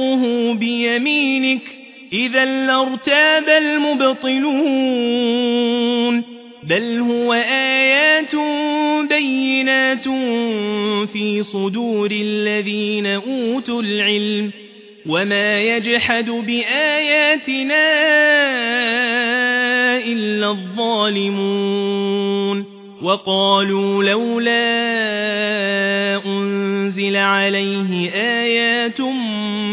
تخطه بيمينك. إذا لارتاب المبطلون. بل هو آيات بينات في صدور الذين أوتوا العلم. وما يجحد بآياتنا إلا الظالمون. وقالوا لولا أنزل عليه آيات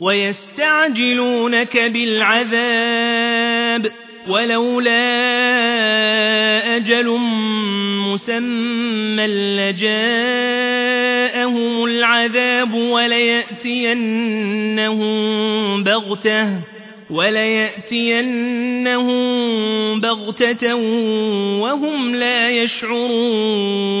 ويستعجلونك بالعذاب ولولا أجل مسمى لجاءهم العذاب وليأتينهم بغتة وليأتينهم بغتة وهم لا يشعرون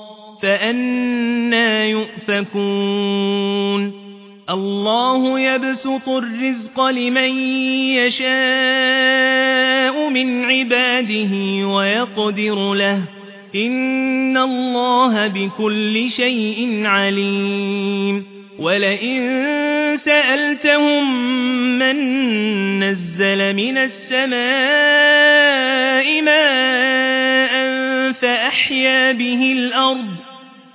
فأنا يؤفكون. الله يبسط الرزق لمن يشاء من عباده ويقدر له. إن الله بكل شيء عليم. ولئن سألتهم من نزل من السماء ماء فأحيا به الأرض